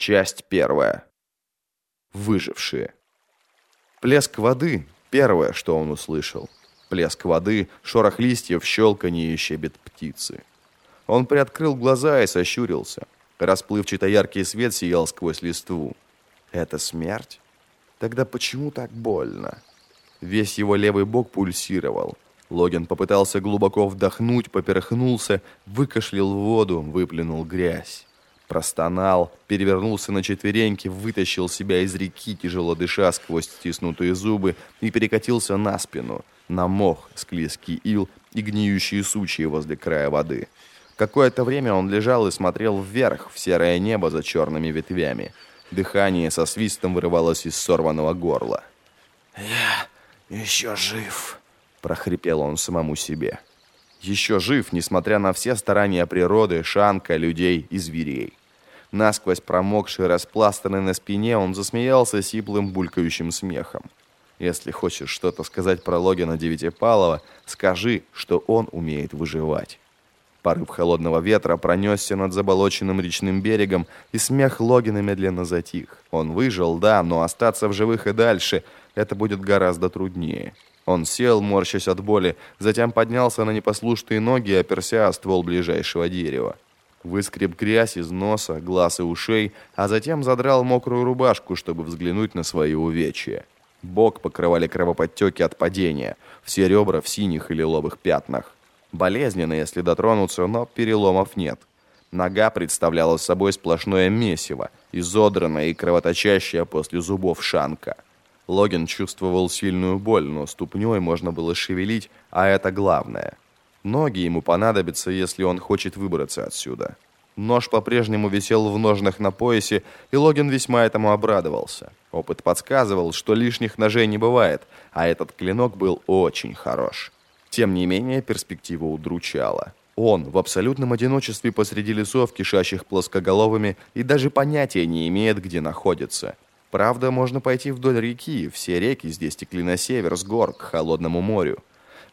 Часть первая. Выжившие. Плеск воды – первое, что он услышал. Плеск воды, шорох листьев, щелканье и щебет птицы. Он приоткрыл глаза и сощурился. Расплывчато яркий свет сиял сквозь листву. Это смерть? Тогда почему так больно? Весь его левый бок пульсировал. Логин попытался глубоко вдохнуть, поперхнулся, выкашлял воду, выплюнул грязь. Простонал, перевернулся на четвереньки, вытащил себя из реки, тяжело дыша сквозь стиснутые зубы, и перекатился на спину, на мох, склизкий ил и гниющие сучья возле края воды. Какое-то время он лежал и смотрел вверх, в серое небо за черными ветвями. Дыхание со свистом вырывалось из сорванного горла. «Я еще жив», — прохрипел он самому себе. Еще жив, несмотря на все старания природы, шанка, людей и зверей. Насквозь промокший, распластанный на спине, он засмеялся сиплым, булькающим смехом. Если хочешь что-то сказать про Логина Девятипалова, скажи, что он умеет выживать. Порыв холодного ветра пронесся над заболоченным речным берегом, и смех Логина медленно затих. Он выжил, да, но остаться в живых и дальше – это будет гораздо труднее. Он сел, морщась от боли, затем поднялся на непослушные ноги и оперся о ствол ближайшего дерева. Выскреб грязь из носа, глаз и ушей, а затем задрал мокрую рубашку, чтобы взглянуть на свои увечья. Бок покрывали кровоподтеки от падения, все ребра в синих или лиловых пятнах. Болезненно, если дотронуться, но переломов нет. Нога представляла собой сплошное месиво, изодранное и кровоточащее после зубов шанка. Логин чувствовал сильную боль, но ступней можно было шевелить, а это главное – Ноги ему понадобятся, если он хочет выбраться отсюда. Нож по-прежнему висел в ножнах на поясе, и Логин весьма этому обрадовался. Опыт подсказывал, что лишних ножей не бывает, а этот клинок был очень хорош. Тем не менее, перспектива удручала. Он в абсолютном одиночестве посреди лесов, кишащих плоскоголовыми, и даже понятия не имеет, где находится. Правда, можно пойти вдоль реки, все реки здесь текли на север, с гор, к холодному морю.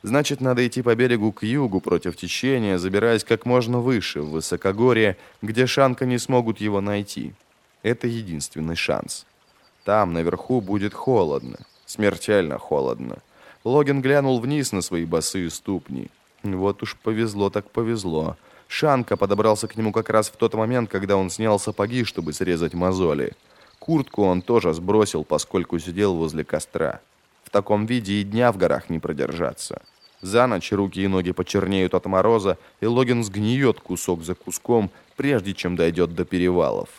Значит, надо идти по берегу к югу против течения, забираясь как можно выше, в высокогорье, где Шанка не смогут его найти. Это единственный шанс. Там, наверху, будет холодно. Смертельно холодно. Логин глянул вниз на свои босые ступни. Вот уж повезло так повезло. Шанка подобрался к нему как раз в тот момент, когда он снял сапоги, чтобы срезать мозоли. Куртку он тоже сбросил, поскольку сидел возле костра. В таком виде и дня в горах не продержаться. За ночь руки и ноги почернеют от мороза, и Логин сгниет кусок за куском, прежде чем дойдет до перевалов.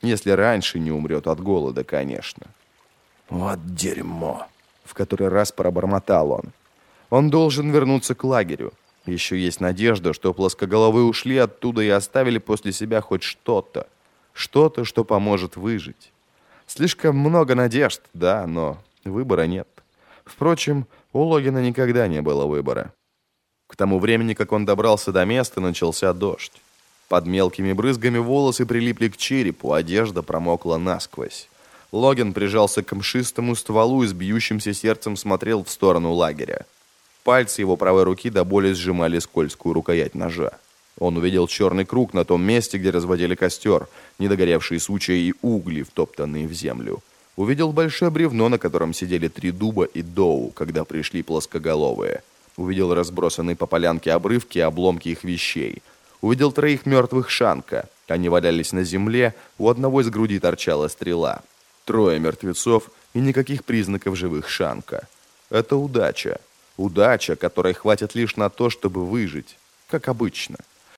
Если раньше не умрет от голода, конечно. «Вот дерьмо!» — в который раз пробормотал он. Он должен вернуться к лагерю. Еще есть надежда, что плоскоголовые ушли оттуда и оставили после себя хоть что-то. Что-то, что поможет выжить. Слишком много надежд, да, но выбора нет. Впрочем, у Логина никогда не было выбора. К тому времени, как он добрался до места, начался дождь. Под мелкими брызгами волосы прилипли к черепу, одежда промокла насквозь. Логин прижался к мшистому стволу и с бьющимся сердцем смотрел в сторону лагеря. Пальцы его правой руки до боли сжимали скользкую рукоять ножа. Он увидел черный круг на том месте, где разводили костер, недогоревшие сучья и угли, втоптанные в землю. Увидел большое бревно, на котором сидели три дуба и доу, когда пришли плоскоголовые. Увидел разбросанные по полянке обрывки и обломки их вещей. Увидел троих мертвых шанка. Они валялись на земле, у одного из груди торчала стрела. Трое мертвецов и никаких признаков живых шанка. Это удача. Удача, которой хватит лишь на то, чтобы выжить. Как обычно.